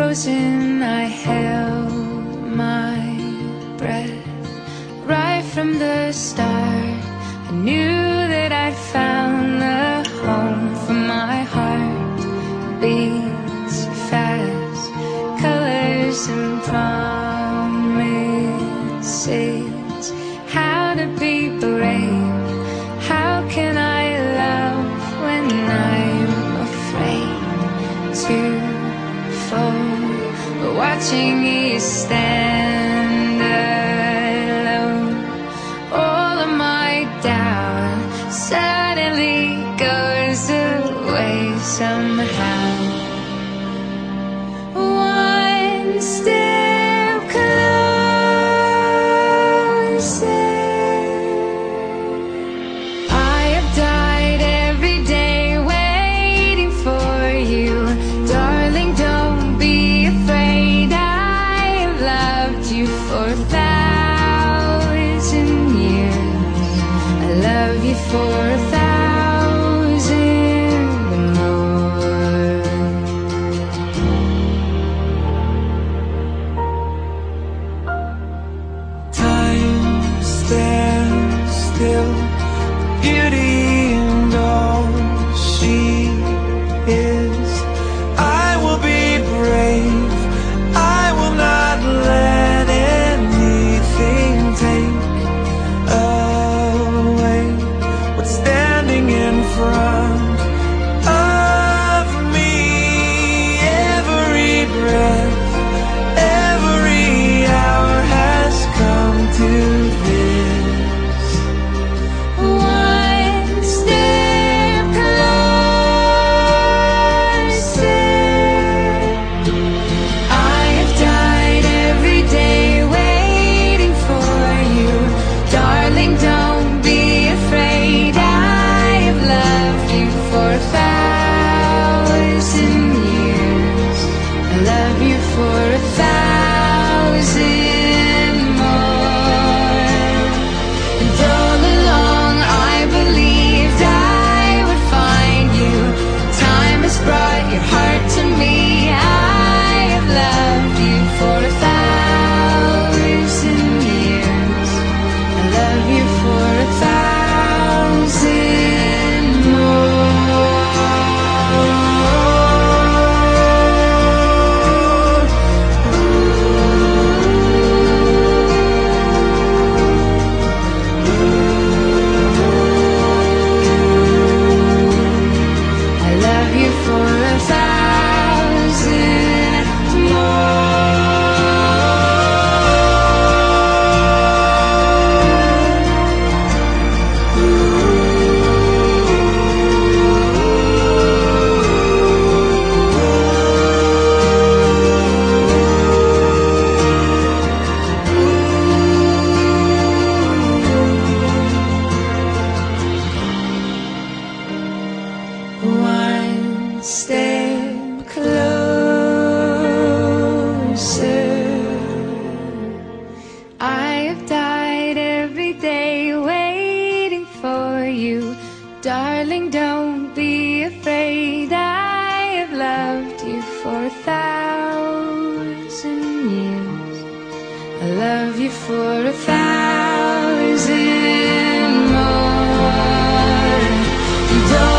frozen, I held my breath. Right from the start, I knew that I'd found the home for my heart. Beats fast. watching you stand alone. All of my doubt suddenly goes away somehow. before why step closer. I've died every day waiting for you. Darling, don't be afraid. I have loved you for a thousand years. I love you for a thousand more. You don't